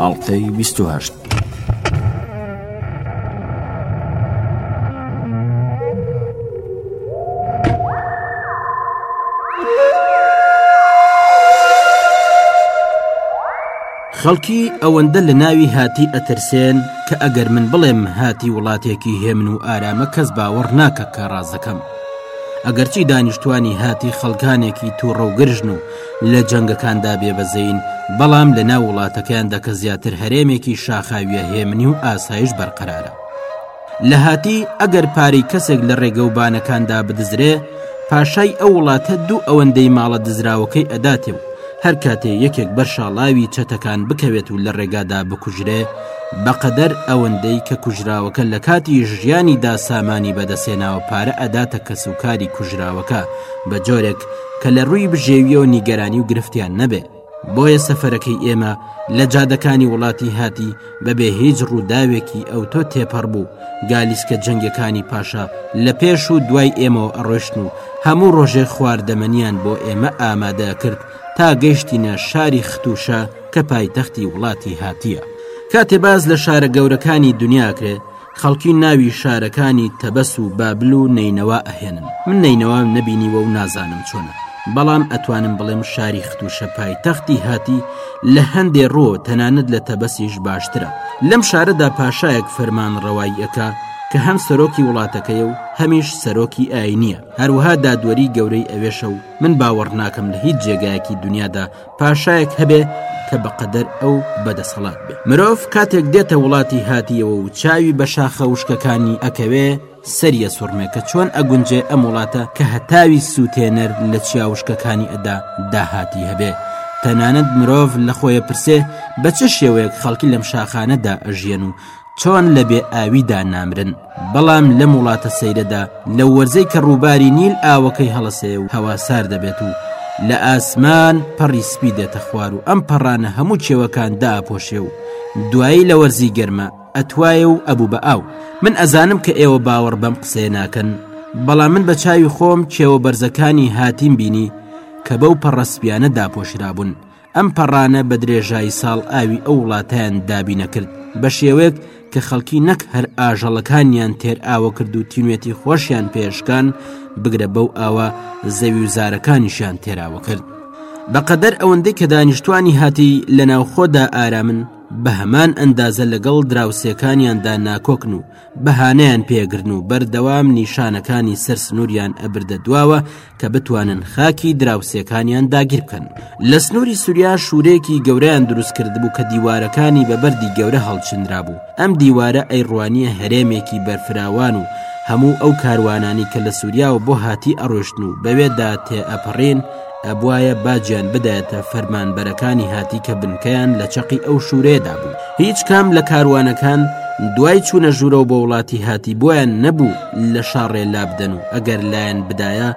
ئاڵلقەی بیست و هەشت. خەڵکی ئەوەندە لە ناوی هاتی ئەترسێن کە ئەگەر من بڵێم هاتی وڵاتێکی هێمن و ئارامە کەس باوەڕ ناکە کە ڕازەکەم ئەگەرچی دانیشتوانی هاتی خەڵکانێکی تووڕەوگرژن و لە جەنگەکاندا بێبەزەین بەڵام لە ناو وڵاتەکەیاندا کە زیاتر هەرێمێکی شاخاویە هێمنی و ئاسایش بەرقەرارە لە هاتی ئەگەر پارەی کەسێک لە ڕێگە و بانەکاندا بدزرێ پاشای ئەو وڵاتە دوو ئەوەندەی ماڵە دزراوەکەی ئەداتێ و هەر کاتێ یەکێک بەر شاڵاوی چەتەکان بکەوێت و لە ڕێگادا بکوژرێ بەقەدەر ئەوەندەی کە کوژراوەکە لەکاتی ژیانی دا سامانی بەدەستهێناوە پارە ئەداتە کەس و کاری کوژراوەکە بە جۆرێک کە لە رووی بژێویەوە نیگەرانی و گرفتیان نەبێ بۆیە سەفەرەکەی ئێمە لە جادەکانی وڵاتی هاتی بەبێ هیچ رووداوێکی ئەوتۆ تێپەڕ بوو گالیسکە جەنگیەکانی پاشا لە پێش و دوای ئێمەوە ئەڕۆشتن و هەموو رۆژێ خواردەمەنیان بۆ ئێمە ئامادە ئەکرد تا گەیشتینە شاری ختوشە کە پایتەختی وڵاتی هاتیە کاتێ باز لە شارە گەورەکانی دنیاکرێ خەڵکی ناوی شارەکانی تەبەس و بابل و نینەوە ئەهێنن من نینەوە نەبینیوە و نازانم چۆنە بەڵام ئەتوانم بڵێم شاری ختوشە پایتەختی هاتی لە هەندێ ڕۆ تەنانەت لە تەبەسیش باشترە لەم شارەدا پاشایەک فەرمان ڕەواییەکە کە هەم سەرۆکی وڵاتەکەی و هەمیش سەرۆکی ئاینیە هەروها دادوەری گەورەی ئەوێشە و من باوەڕ ناکەم لە هیچ جێگایەکی دنیادا پاشایەک هەبێ کە بەقەدەر ئەو بەدەسەڵات بێ مرۆڤ کاتێک دێتە وڵاتی هاتیەوە و چاوی بە شاخە وشکەکانی ئەکەوێ سەریە سوڕمێ کە چۆن ئەگونجێ ئەم وڵاتە کە هەتاوی سووتێنەر لە چیاوشکەکانی ئەدا داهاتی هەبێ تەنانەت مرۆڤ لە خۆیە پرسێ بە چ شێوەیەک خەڵکی لەم شاخانەدا ئەژیەن و چۆن لە بێ ئاویدا نامرن بەڵام لەم وڵاتە سەیرەدا لە وەرزەی کە ڕووباری نیل ئاوەکەی هەڵەسەیە و هەوا سار دەبێت و لە ئاسمان پەڕی سپی دێتە خوار و ئەم پەڕانە هەموو کێوەکان داپۆشێ و دوایی لە وەرزی گەرمە ئەتوایە و ئەبوو بە ئاو من ئەزانم کە ئێوە باوەڕ بەم قسێ ناکەن بەڵام من بە چاوی خۆم کێوە بەرزەکانی هاتیم بینی کە بەو پەڕەسپیانە داپۆشرابوون ئەم پەڕانە بە درێژایی ساڵ ئاوی ئەو وڵاتیان دابینە کرد بە شێوەیەک کە خەڵکی نەک هەر ئاژەڵەکانیان تێر ئاوە کرد و تینوێتی خۆشیان پێشکان بگرە بەو ئاوە زەوی و زارەکانیشیان تێراوە کرد بەقەدەر ئەوەندەی کە دانیشتوانی هاتی لە ناوخۆدا ئارامن بە هەمان ئەندازە لەگەڵ دراوسێکانیاندا ناکۆکن و بەهانەیان پێ ئەگرن و بەردەوام نیشانەکانی سەر سنووریان ئەبردە دواوە کە بتوانن خاکی دراوسێکانیان داگیر بکەن لە سنووری سووریا شوورێکی گەوریان دروست کردبوو کە دیوارەکانی بە بەردی گەورە هەڵچنرا بوو ئەم دیوارە ئەیڕوانیە هەرێمێکی بەرفراوان و هەموو ئەو کاروانانی کە لە سووریاوە بۆ هاتی ئەڕۆشتن و بەوێدا تێ ئەپەڕین ئەبوایە باجیان بدایەتە فەرمانبەرەکانی هاتی کە بنکەیان لە چەقی ئەو شوورەیەدا بوو هیچ کام لە کاروانەکان دوای چوونە ژوورەوە بۆ وڵاتی هاتی بۆیان نەبوو لە شاڕێ لابدەن و ئەگەر لایەن بدایە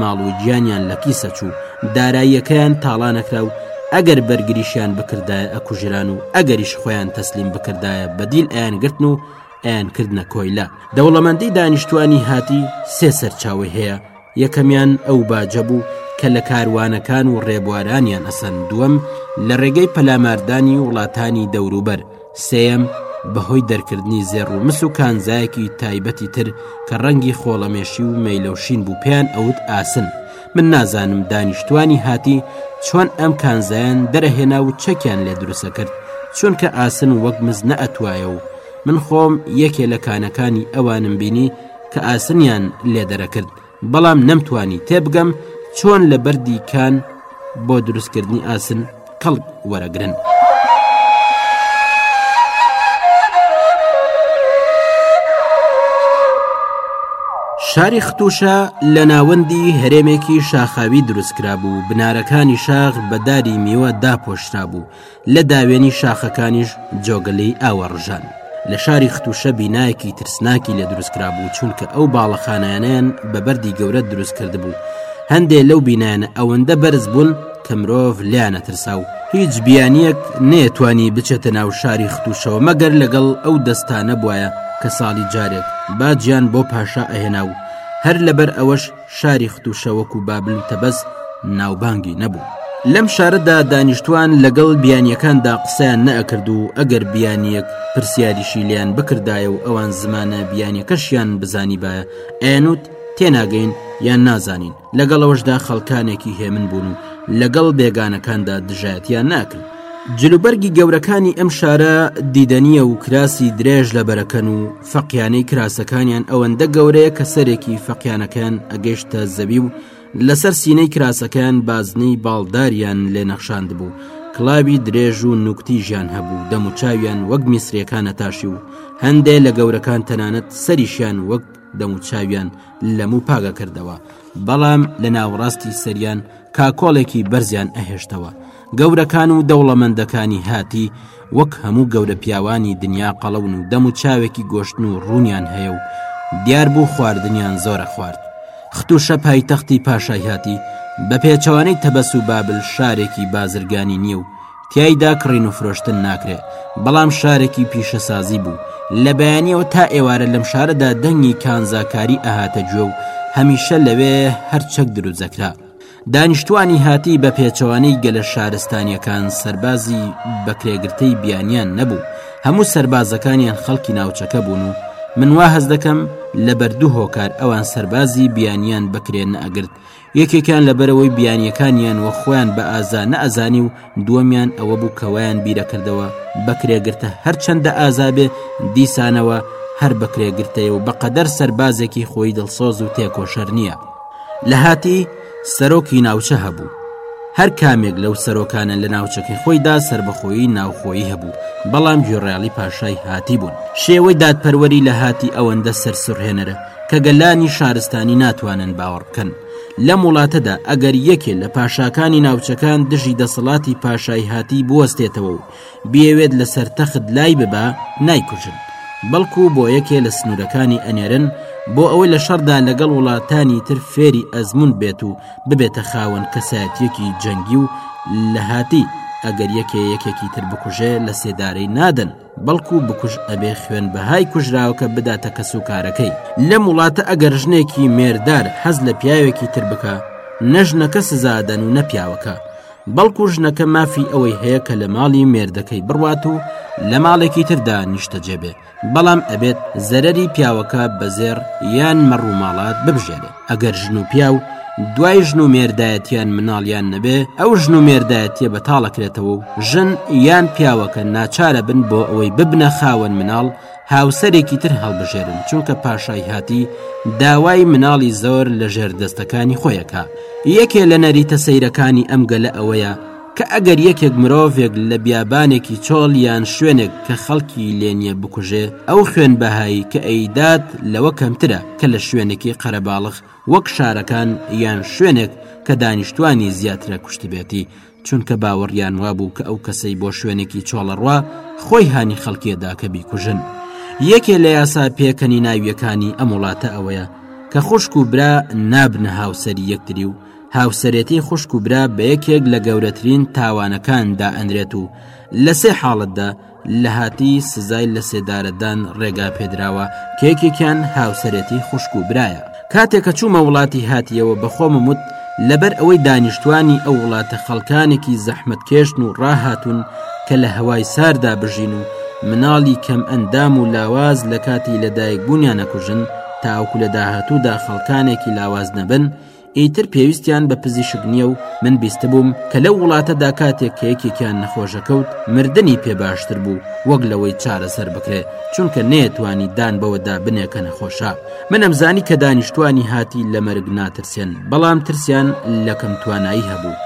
ماڵ و گیانیان لە کیسە چوو داراییەکەیان تاڵانەکرا و ئەگەر بەرگریشیان بکردایە ئەکوژران و ئەگەریش خۆیان تەسلیم بکردایە بەدیل ئەیان گرتن و ئەیان کردنە کۆیلە دەوڵەمەندی دانیشتوانی هاتی سێ سەرچاوی هەیە یەکەمیان ئەو باجە بوو کە لە کاروانەکان و ڕێبوارانیان ئەسەند، دووەم لە ڕێگەی پەلاماردانی وڵاتانی دەوروبەر، سێیەم بەهۆی دەرکردنی زێڕ و مس و کانزایەکی تایبەتی تر کە ڕەنگی خۆڵەمێشی و مەیلەوشین بوو پێیان ئەوت ئاسن، من نازانم دانیشتوانی هاتی چۆن ئەم کانزایان دەرەهێنا و چەکیان لێ دروسەکرد، چونکە ئاسن وەک مس نەئەتوایە و من خۆم یەکێ لە کانەکانی ئەوانم بینی، کە ئاسنیان لێ دەرەکرد بەڵام نەمتوانی تێبگەم چۆن لە بەردی کان بۆ دروستکردنی ئاسن کەڵک وەرەگرن. شاری ختوشە لە ناوەندی هەرێمێکی شاخاوی دروستکرا بوو بنارەکانی شاخ بەداری میوە داپۆشرا بوو لە داوێنی شاخەکانیش جۆگەلێی ئاوە ڕژان لە شاری ختوشە بینایەکی ترسناکی لێ دروستکرابوو چونکە ئەو باڵەخانیانیان بە بەردی گەورە دروست کرد بوو هەندێ لەو بینایەنە ئەوەندە بەرز بوون کە مرۆڤ لیانە ترسا و هیچ بیانیەک نێتوانی بچێتە ناو شاری ختوشەوە مەگەر لەگەڵ ئەو دەستانە بواە کە ساڵی جارێک باجیان بۆ پاشا ئەهێنا و هەر لەبەر ئەوەش شاری ختوشە وەکو بابل و تەبەز ناوبانگی نەبوو لەم شارەدا دانیشتوان لەگەڵ بیانیەکاندا قسەیان نەئەکرد و ئەگەر بیانیەک پرسیاریشی لیان بکردایە و ئەوان زمانە بیانیەکەشیان بزانیبایە ئەنوت تێناگەین یان نازانین لەگەڵەوەشدا خەڵکانێکی هێمن بوون و لەگەڵ بێگانەکاندا دژایەتیان ناکرد جلوبەرگی گەورەکانی ئەم شارە دیدەنیە و کراسی درێژ لە بەرەکەن و فەقیانەی کراسەکانیان ئەوەندە گەورەیە کە سەرێکی فەقیانەکەیان ئەگەشتە زەوی و لەسەر سینەی کراسەکەیان بازنەی باڵداریان لێ نەخشاند بوو کلاوی درێژ و نوکتیژیان هەبوو دەموچاویان وەک میسرەکانە تاشی و هەندێ لە گەورەکان تەنانەت سەریشیان وەک دەموچاویان لەم و پاگە کردەوە بەڵام لە ناوەڕاستی سەریان کاکۆڵێکی بەرزیان ئەهێشتەوە گەورەکان و دەوڵەمەندەکانی هاتی وەک هەموو گەورە پیاوانی دنیا قەڵەون و دەم و چاوێکی گۆشتن و ڕوونیان هەیە و دیار بوو خواردنیان زۆرە خوارد ختوشە پایتەختی پاشای هاتی بە پێچەوانەی تەبەس و بابل شارێکی بازرگانی نییە و تایدا کڕین و فرۆشتن ناکرێ بەڵام شارێکی پیشەسازی بوو لە بەیانیەوە تا ئێوارە لەم شارەدا دەنگی کانزاکاری ئەهاتە گوێ و هەمیشە لەوێ هەرچەک دروزەکرا دانیشتوانی هاتی بە پێچەوانەی گەلە شارستانیەکان سەربازی بەکرێگرتەی بیانیان نەبوو هەموو سەربازەکانیان خەڵکی ناوچەکە بوون و من وا هەز دەکەم لەبەر دوو هۆکار ئەوان سەربازی بیانیان بەکرێ نەئەگرت یەکێکیان لەبەرەوەی بیانیەکانیان وە خۆیان بە ئازا نەئەزانی و دووەمیان ئەوە بوو کە وایان بیرەکردەوە بەکرێ گرتە هەرچەندە ئازابێ دیسانەوە هەر بەکرێ گرتەیە و بەقەدەر سەربازێکی خۆی دڵسۆز و تێکۆشەر نییە لە هاتی سەرۆکی ناوچە هەبوو هەر کامێک لەو سەرۆکانە لە ناوچەکەی خۆیدا سربەخۆیی ناوخۆیی هەبوو بەڵام گوێڕیاڵی پاشای هاتی بوون شێوەی دادپەروەری لە هاتی ئەوەندە سەرسڕهێنەرە کە گەلانی شارستانی ناتوانن باوەڕ بکەن لەم وڵاتەدا ئەگەر یەکێ لە پاشاکانی ناوچەکان دژی دەسەڵاتی پاشای هاتی بوەستێتەوە و بیەوێت لەسەر تەخت لای ببا نایکوژن بەڵکو بۆ یەکێ لە سنوورەکانی ئەنێرن بۆ ئەوەی لە شەڕدا لەگەڵ وڵاتانی تر فێری ئەزموون بێت و ببێتە خاوەن کەسایەتیەکی جەنگی و لە هاتی ئەگەر یەکێ یەکێکی تر بکوژێ لە سێدارەی نادەن. بەڵکو بکوژ ئەبێ خوێن بەهای کوژراوەکە بداتە کەس و کارەکەی لەم وڵاتە ئەگەر ژنێکی مێردار حەز لە پیاوێکی تر بکە نەژنەکە سزادەن و نەپیاوەکە بەڵکو ژنەکە مافی ئەوەی هەیە کە لە ماڵی مێردەکەی بڕوات و لە ماڵێکی تردا نیشتە جێبێ بەڵام ئەبێت زەرری پیاوەکە بەزێڕ یان مەڕووماڵات ببژێنێ ئەگەر ژن و پیاو دوای ژن و مێردایەتیان مناڵیان نەبێ ئەو ژن و مێردایەتیە بەتاڵەکرێتەوە و ژن یان پیاوەکە ناچارە بن بۆ ئەوەی ببنە خاوەن مناڵ هاوسەرێکی تر هەڵبژێرن چونکە پاشای هاتی داوای مناڵی زۆر لە ژێر دەستەکانی خۆیەکە یەکێ لە نەریتە سەیرەکانی ئەم گەلە ئەوەیە کە ئەگەر یەکێک مرۆڤێک لە بیابانێکی چۆڵ یان شوێنێک کە خەڵکی لێ نییە بکوژێ، ئەو خوێن بەهایی کە ئەیدات لەوە کەمترە کە لە شوێنێکی قەرەباڵغ وەک شارەکان یان شوێنێک کە دانیشتوانی زیاترە کوشتبێتی، چونکە باوەڕیان وابوو کە ئەو کەسەی بۆ شوێنێکی چۆڵ ئەڕوا خۆی هانی خەڵکی ئەدا کە بیکوژن. یەکێ لە یاسا پێکەنیناوییەکانی ئەم وڵاتە ئەوەیە کە خوشک و برا نابنە هاوسەری یەکتری و، هاوسەرێتی خوشک و برا بە یەکێک لە گەورەترین تاوانەکان دائەنرێت و لە سێ حاڵتدا لە هاتی سزای لە سێدارەدان ڕێگا پێدراوە کێکێکیان هاوسەرێتی خوشک و برایە کاتێکە چوومە وڵاتی هاتیەوە بەخۆمم وت لەبەر ئەوەی دانیشتوانی ئەو وڵاتە خەڵکانێکی زەحمت کێشن و ڕاهاتون کە لە هەوای ساردا بژین و مناڵی کەم ئەندام و لاواز لە کاتی لەدایک بوونیانەکوژن تاوکو لە داهاتوودا خەڵکانێکی لاواز نەبن ئیتر پێویستیان بە پزیشک نییە و من بیستبووم کە لەو وڵاتەدا کاتێک کە یەکێکیان نەخۆشەکەوت مردنی پێ باشتر بوو وەک لەوەی چارەسەر بکرێ چونکە نەیەتوانی دان بەوەدا بنێ کە نەخۆشە منم زانی کە دانیشتوانی هاتی لە مەرگ ناترسێن بەڵام ترسیان لە کەم توانایی هەبوو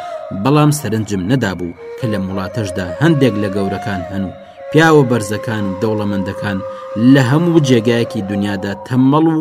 بەڵام سەرنجم نەدابوو کە لەم وڵاتەشدا هەندێک لە گەورەکان هەن و پیاوە بەرزەکان و دەوڵەمەندەکان لە هەموو جێگایەکی دنیادا تەمەڵ و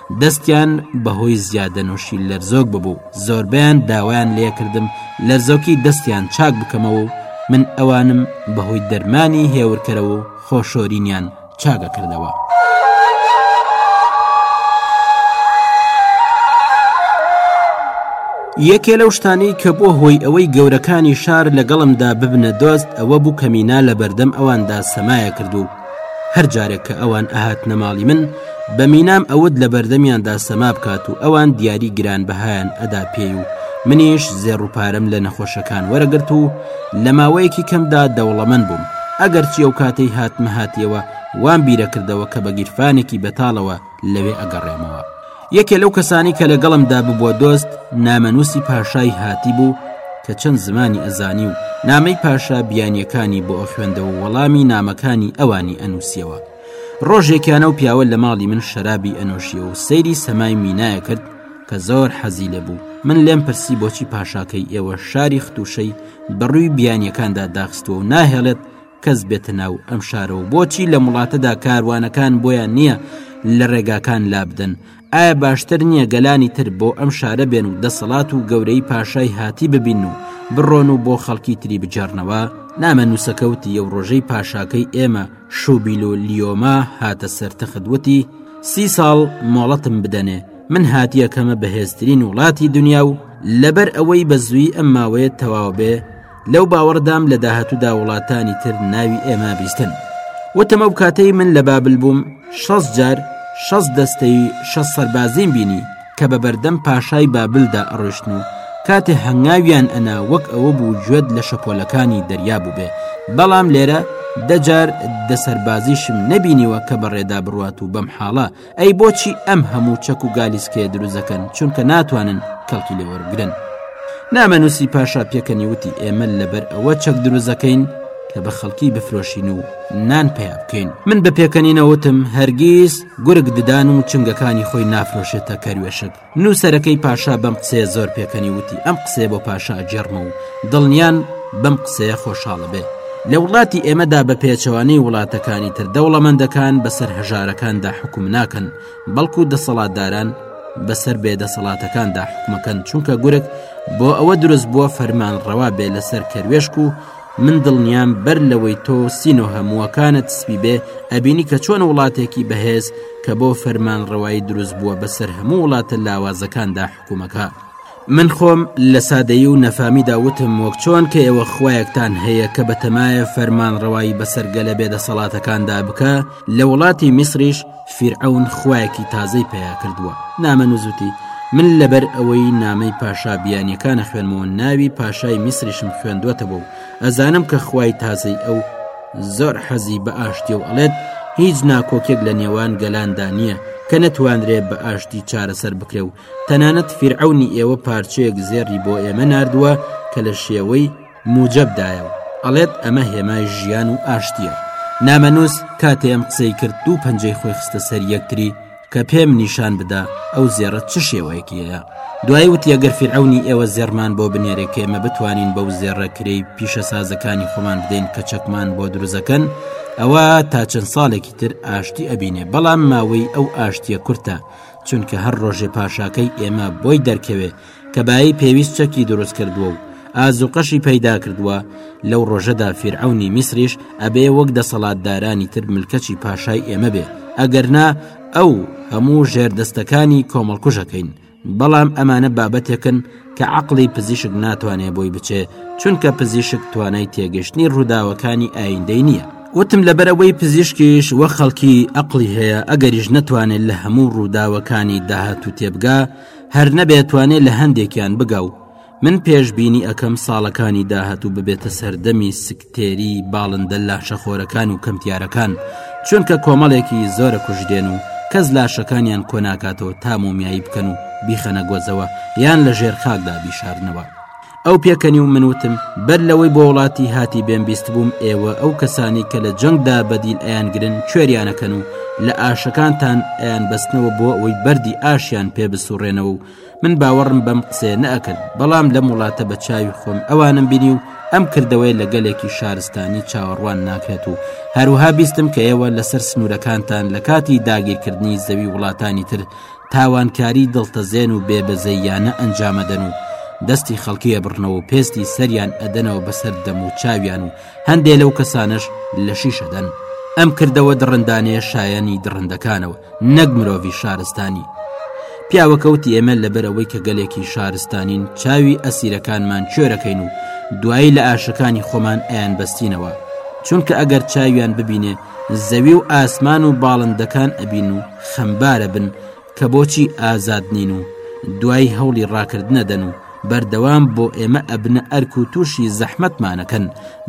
دەستیان بەهۆی زیادەنۆشی لەرزۆک ببوو زۆربیان داوایان لێکردم لەرزۆکی دەستیان چاک بکەمەوە و من ئەوانم بەهۆی دەرمانی هێورکەرەوە و خۆشۆرینیان چاگە کردەوە. یەکێ لەو شتانەی کە بۆ هۆی ئەوەی گەورەکانی شار لەگەڵمدا ببنە دۆست ئەوە بوو کەمینا لە بەردەم ئەواندا سەمایە کردو هەر جارێک کە ئەوان ئەهاتنە ماڵی من بە مینام ئەوت لە بەردەمیاندا سەما بکات و ئەوان دیاری گران بەهایان ئەدا پێی و منیش زێڕ و پارەم لە نەخۆشەکان وەرەگرت و لە ماوەیەکی کەمدا دەوڵەمەن بووم ئەگەرچی ئەو کاتەی هاتمە هاتیەوە وام بیرەکردەوە کە بە گیرفانێکی بەتاڵەوە لەوێ ئەگەڕێمەوە یەکێ لەو کەسانی کە لەگەڵم داببووە دۆست نامەنووسی پاشای هاتی بوو کە چەند زمانی ئەزانی و نامەی پاشا بیانیەکانی بۆ ئە خوێندەوە وەڵامی نامەکانی ئەوانی ئەنووسیەوە ڕۆژێکیانە و پیاوە لە ماڵی من شەرابی ئەنۆشیەوە و سەیری سەمای مینایە کرد کە زۆر حەزی لێ بوو من لێم پرسی بۆچی پاشاکەی ئێوە شاری ختوشەی بەڕووی بیانیەکاندا داخستووە و ناهێڵێت کەس بێتە ناو ئەم شارەوە بۆچی لە وڵاتەدا کاروانەکان بۆیان نییە لە ڕێگاکان لابدەن ئایا باشتر نییە گەلانی تر بۆ ئەم شارە بێن و دەسەڵات و گەورەی پاشای هاتی ببین و بڕۆن و بۆ خەڵکی تری بجارنەوە نامە نووسەکەوتی یە و ڕۆژەی پاشاکەی ئێمە شوبیل و لیۆما هاتە سەر تەخدوتی سی ساڵ مۆڵەتم بدەنێ من هاتیەکەمە بەهێزترین وڵاتی دنیا و لەبەر ئەوەی بە زووی ئەم ماوەیە تەواو بێ لەو باوەڕدام لە داهاتوودا وڵاتانی تر ناوی ئێمە بیستن وتم ئەو کاتەی من لە بابل بووم شەس جار شەس دەستەی شە سەربازیم بینی کە بە بەردەم پاشای بابلدا ئەڕشتن و کاتێ هەنگاویان ئەنا وەک ئەوە بوو گوێت لە شەپۆلەکانی دەریا بووبێ بەڵام لێرە دەجار دە سەربازیشم نەبینیوە کە بەڕێدا بڕات و بەم حاڵە ئەی بۆچی ئەم هەموو چەک و گالیسکەیە دروست دەکەن چونکە ناتوانن کەڵکی لێوەرگن نامە نووسی پاشا پێکەنی وتی ئێمە لەبەر ئەوە چەک دروست دەکەین کە بە خەڵکی بفرۆشین و نان پیا بکەین من بە پێکەنینەوتم هەرگیز گورگ ددان و چنگەکانی خۆی نافرۆشێتە کەروێشک نووسەرەکەی پاشا بەم قسەیە زۆر پێکەنی وتی ئەم قسەیە بۆ پاشا ئەجێڕمە و دڵنیان بەم قسەیە خۆشحاڵە بێ لە وڵاتی ئێمەدا بە پێچەوانەی وڵاتەکانی تر دەوڵەمەندەکان بەسەر هەژارەکاندا حکوم ناکەن بەڵکو دەسەڵاتداران بەسەر بێدەسەڵاتەکاندا حکومەکەن چونکە گورگ بۆ ئەوە دروست بووە فەرمان ڕەوا بێ لەسەر کەروێشک و من دڵنیام بەر لەوەی تۆ سینۆهە موەکانت سپی بێ ئەبینی کە چۆن وڵاتێکی بەهێز کە بۆ فەرمان ڕەوایی دروست بووە بەسەر هەموو وڵاتە لاوازەکاندا حکومەکە من خۆم لە سادەیی و نەفامیدا وتم وەک چۆن کە ئێوە خویەکتان هەیە کە بەتەمایە فەرمان ڕەوایی بەسەر گەلە بێ دەسەڵاتەکاندا بکە لە وڵاتی میسریش فیرعەون خوایەکی تازەی پەیا کردووە نامەنووس وتی من لەبەر ئەوەی نامەی پاشا بیانیەکانە خوێنمەوە ناوی پاشای میسریشم خوێندوەتەوە و ئەزانم کە خوای تازەی ئەو زۆر حەزی بە ئاشتی و ئەڵێت هیچ ناکۆکێک لە نێوان گەلاندا نییە کە نەتوانرێ بە ئاشتی چارەسەر بکرێ و تەنانەت فیرعونی ئێوە پارچەیەک زێڕی بۆ ئێمە نردووە کە لە شێوەی موجەب دایەوە ئەڵێت ئەمە هێمای ژیان و ئاشتیە نامەنووس کاتێ ئەم قسەی کرد دوو پەنجەی خۆی خستە سەر یەکتری کە پێم نیشان بدا ئەو زێڕە چ شێوەیەکیەیە دوای وتیە گەر فیرعونی ئێوە زێڕمان بۆ بنێرێ کێمە بتوانین بەو زێڕە کرێی پیشە سازەکانی خۆمان بدەین کە چەکمان بۆ دروزەکەن ئەوە تا چەند ساڵێکی تر ئاشتی ئەبینێ بەڵام ماوەی ئەو ئاشتیە کورتە چونکە هەر ڕۆژێ پاشاکەی ئێمە بۆی دەرکەوێ کە بایی پێویست چەکی دروست کردووە و ئازوقەشی پەیدا کردووە، لەو ڕۆژەدا فیرعەونی میسریش ئەبێ وەک دەسەڵاتدارانی تر ملکەچی پاشای ئێمە بێ، ئەگەرنا ئەو هەموو ژێردەستەکانی کۆمەڵکوژەکەین، بەڵام ئەمانە بابەتێکن کە عەقڵی پزیشک ناتوانێ بۆی بچێ، چونکە پزیشک توانای تێگەشتنی ڕووداوەکانی ئایندەی نییە. وتم لەبەرئەوەی پزیشکیش وەک خەڵکی ئەقڵی هەیە، ئەگەریش نەتوانێ لە هەموو ڕووداوەکانی داهاتوو تێبگا، هەر نەبێ توانێ لە هەندێکیان بگا و من پێش بینی ئەکەم ساڵەکانی داهاتوو ببێتە سەردەمی سکتێری باڵندە لاشەخۆرەکان و کەمتیارەکان چونکە کۆمەڵێکی زۆرە کوژدێن و کەس لاشەکانیان کۆناکاتەوە تا مۆمیایی بکەن و بیخەنە گۆزەوە یان لە ژێر خاکدا بیشارنەوە ئەو پێکەنی و من وتم بەر لەوەی بۆ وڵاتی هاتی بێم بیست بووم ئێوە ئەو کەسانی کە لە جەنگدا بەدیل ئەیانگرن کوێریانەکەن و لە ئاشەکانتان ئەیان بەستنەوە بۆ ئەوەی بەردی ئاشیان پێ بسوڕێنەوە و من باوەڕم بەم قسێ نەکرد بەڵام لەم وڵاتە بە چاوی خۆم ئەوانم بینی و ئەم کردەوەی لە گەلێکی شارستانی چاوەڕوان ناکرێت و هەروها بیستم کە ئێوە لەسەر سنوورەکانتان لە کاتی داگیرکردنی زەوی وڵاتانی تر تاوانکاری دڵتەزێن و بێ بەزەییانە ئەنجامەدەن و دەستی خەڵکی ئەبڕنەوە و پێستی سەریان ئەدەنەوە بەسەر دەم و چاویان و هەندێ لەو کەسانش لە شیشەدەن ئەم کردەوە دڕندانێ شایانی دڕندەکانەوە نەک مرۆڤی شارستانی پیاوەکەوتی ئێمە لەبەر ئەوەی کە گەلێکی شارستانین چاوی ئەسیرەکانمان کوێرەکەین و دوایی لە ئاشەکانی خۆمان ئەیان بەستینەوە چونکە ئەگەر چاویان ببینێ زەوی و ئاسمان و باڵندەکان ئەبین و خەمبار ئەبن کە بۆچی ئازاد نین و دوای هەوڵی ڕاکردنەدەن و بەردەوام بۆ ئێمە ئەبنە ئەرک و تووشی زەحمەتمانەکەن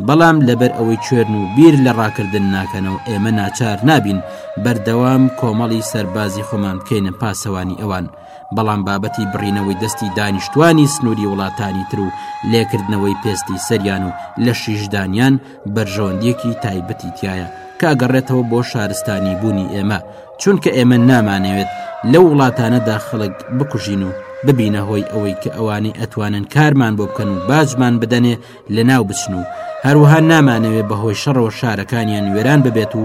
بەڵام لەبەر ئەوەی کوێرن و بیر لە ڕاکردن ناکەنەوە ئێمە ناچار نابین بەردەوام کۆمەڵی سەربازی خۆمان بکەینە پاسەوانی ئەوان بەڵام بابەتی بڕینەوەی دەستی دانیشتوانی سنووری وڵاتانی تر و لێکردنەوەی پێستی سەریان و لە شیشدانیان بەرژەوەندیەکی تایبەتی تایە کە ئەگەڕێتەوە بۆ شارستانی بوونی ئێمە چونکە ئێمە نامانەوێت لە وڵاتانەدا خەڵک بکوژین و ببینە هۆی ئەوەی کە ئەوانەی ئەتوانن کارمان بۆ بکەن و باجمان بدەنێ لە ناو بچن و هەروها نامانەوێ بەهۆی شەڕەوە شارەکانیان وێران ببێت و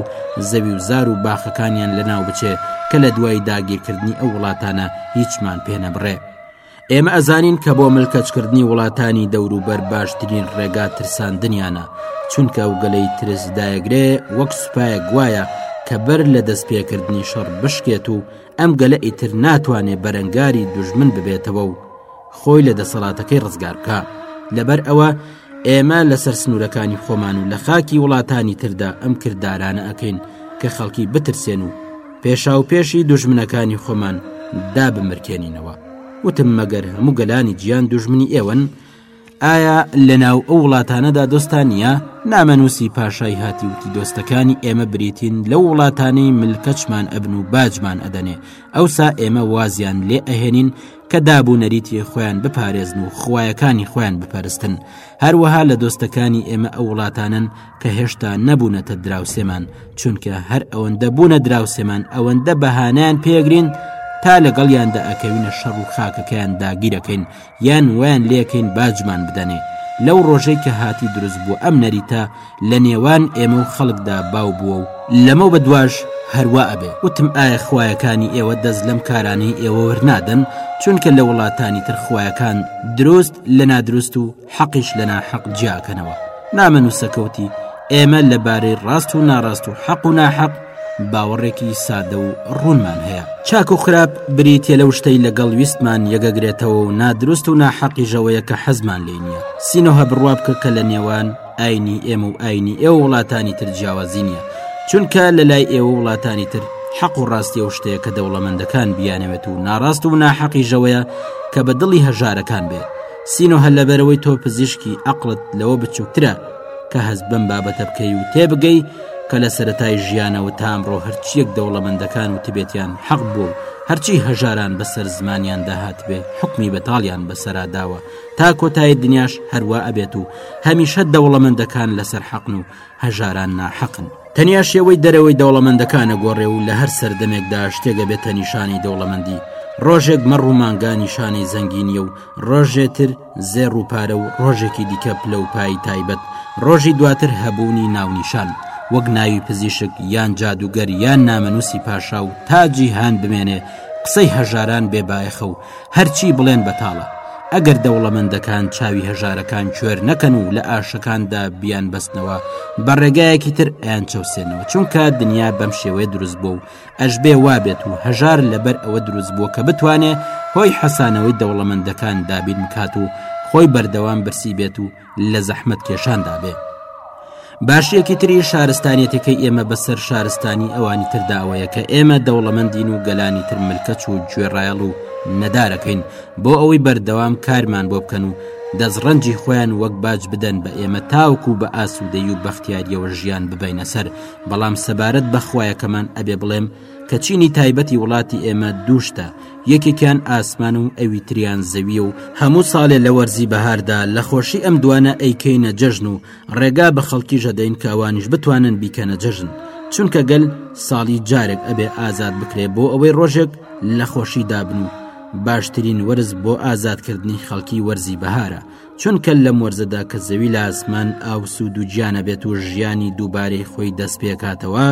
زەوی و زار و باخەکانیان لە ناو بچێت کە لە دوای داگیرکردنی ئەو وڵاتانە هیچمان پێنەبڕێ ئێمە ئەزانین کە بۆ ملکەچکردنی وڵاتانی دەوروبەر باشترین ڕێگا ترساندنیانە چونکە ئەو گەلەی ترسدایەگرێ وەک سوپایە گوایە کە بەر لە دەست پێکردنی شەڕ بشکێت و ئەم گەلە ئیتر ناتوانێ بەرەنگاری دژمن ببێتەوە و خۆی لە دەسەڵاتەکەی ڕزگار بکە لەبەر ئەوە ئێمە لەسەر سنوورەکانی خۆمان و لە خاکی وڵاتانی تردا ئەم کردارانە ئەەکەین کە خەڵکی بترسێن و پێشاوپێشی دوژمنەکانی خۆمان دابمرکێنینەوە وتم مەگەر هەموو گەلانی جیان دوژمنی ئێوەن ئایا لە ناو ئەو وڵاتانەدا دۆستان نییە نامەنووسی پاشای هاتی وتی دۆستەکانی ئێمە بریتین لەو وڵاتانی ملکەچمان ئەبن و باجمان ئەدەنێ ئەوسا ئێمە وازیان لێ ئەهێنین کە دابوو نەریتی خۆیان بپارێزن و خویەکانی خۆیان بپەرستن هەروەها لە دۆستەکانی ئێمە ئەو وڵاتانن کە هێشتا نەبوونەتە دراوسێمان چونکە هەر ئەوەندە بوونە دراوسێمان ئەوەندە بەهانیان پێگرین تا لەگەڵیاندا ئەکەوینە شەڕ و خاکەکەیان داگیرەکەین یان ویان لێکەین باجمان بدەنێ لەو ڕۆژەی کە هاتی دروست بوو ئەم نەریتە لە نێوان ئێمە و خەڵکدا باو بووە و لەمە بە دواش هەروە ئەبێ وتم ئایا خویەکانی ئێوە دەست لەم کارانەی ئێوە وەرنادەن چونکە لە وڵاتانی تر خویەکان دروست لە نادروست و حەقیش لە ناحەق جیاکەنەوە نامەنووسە کەوتی ئێمە لەبارەی ڕاست و ناڕاست و حەق و ناحەق باوەڕێکی سادە و ڕوونمان هەیە چاک و خراپ بریتە لەو شتەی لەگەڵ ویستمان یەگەگرێتەوە و نادروست و ناحەقی ژەوەیە کە حەزمان لێ نییە سینۆهە بڕوا بکە کە لە نێوان ئاینی ئێمە و ئاینی ئێوە وڵاتانی تر جیاوازی نییە چونکە لە لای ئێوە وڵاتانی تر حەق و ڕاستی و شتەیە کە دەوڵەمەندەکان بیانەوێت و ناڕاست و ناحەقی ژەوەیە کە بە دڵی هەژارەکان بێت سینوهە لەبەرئەوەی تۆ پزیشکی ئەقڵت لەوە بچووکترە کە هەست بەم بابەتە بکەی و تێبگەی کە لە سەتای ژیانەوە تا ئەمڕۆ هەرچیەک دەوڵەمەندەکان و تبێتیان حەق بووە و هەرچی هەژاران بەسەر زمانیان داهاتبێ حکمی بەتاڵیان بەسەراداوە تا کۆتایی دنیاش هەروە ئەبێت و هەمیشە دەوڵەمەندەکان لەسەر حەقن و هەژاران ناحەقن. تەنیا شێوەی دەرەوەی دەوڵەمەندەکان ئەگۆڕێ و لە هەر سەردەمێکدا شتێک ئەبێتە نیشانەی دەوڵەمەندی، ڕۆژێک مەڕ و مانگا نیشانەی زەنگینییە و ڕۆژێ تر زێڕ و پارە و ڕۆژێکی دیکە پلە و پایی تایبەت، ڕۆژی دواتر هەبوونی ناونیشان، وەک ناوی پزیشک یان جادووگەر یان نامەنووسی پاشا و تا جیهان بمێنێ قسەی هەژاران بێ بایەخە و هەرچی بڵێن بەتاڵە ئەگەر دەوڵەمەندەکان چاوی هەژارەکان کوێر نەکەن و لە ئاشەکاندا بیان بەستنەوە بە ڕێگایەکی تر ئەیان چەوسێنەوە چونکە دنیا بەم شێوەیە دروست بوو و ئەشبێ وابێت و هەژار لەبەر ئەوە دروست بووە کە بتوانێ هۆی حەسانەوەی دەوڵەمەندەکان دابین بکات و خۆی بەردەوام برسی بێت و لە زەحمەت کێشاندا بێ باشیەکی تری شارستانیەتەکەی ئێمە بەسەر شارستانی ئەوانی ترداوەیە کە ئێمە دەوڵەمەندین و گەلانی تر ملکەچ و گوێڕایەڵ و نەدارەکەین بۆ ئەوەی بەردەوام کارمان بۆ بکەن و دەستڕەنجی خۆیان وەک باج بدەن بە ئێمە تاوکو بە ئاسوودەی و بەختیاریەوە ژیان ببینە سەر بەڵام سەبارەت بەخوایەکەمان ئەبێ بڵێم کە چینی تایبەتی وڵاتی ئێمە دووشتە یەکێکیان ئاسمان و ئەوی تریان زەویە و هەموو ساڵێ لە وەرزی بەهاردا لە خۆشی ئەم دوانە ئەیکەینە جەژن و ڕێگا بە خەڵکی ژەدەین کاوانیش بتوانن بیکەنە جەژن چونکە گەل ساڵی جارێک ئەبێ ئازاد بکرێ بۆ ئەوەی ڕۆژێک لە خۆشی دابن و باشترین وەرز بۆ ئازادکردنی خەڵکی وەرزی بەهارە چونکە لەم وەرزەدا کە زەوی لە ئاسمان ئاوسود و گیانە بێت و ژیانی دووبارەی خۆی دەست پێکاتەوە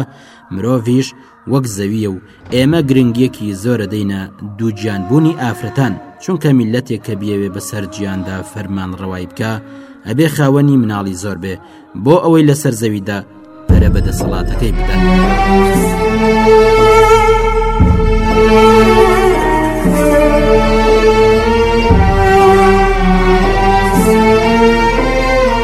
مرۆڤیش وەک زەوییە و ئێمە گرنگیەکی زۆرە دەینە دووگیان بوونی ئافرەتان چونکە میلەتێک کە بیەوێ بەسەر گیاندا فەرمان ڕەوای بکە ئەبێ خاوەنی مناڵی زۆر بێ بۆ ئەوەی لەسەر زەویدا پەرە بە دەسەڵاتەکەی بدەن.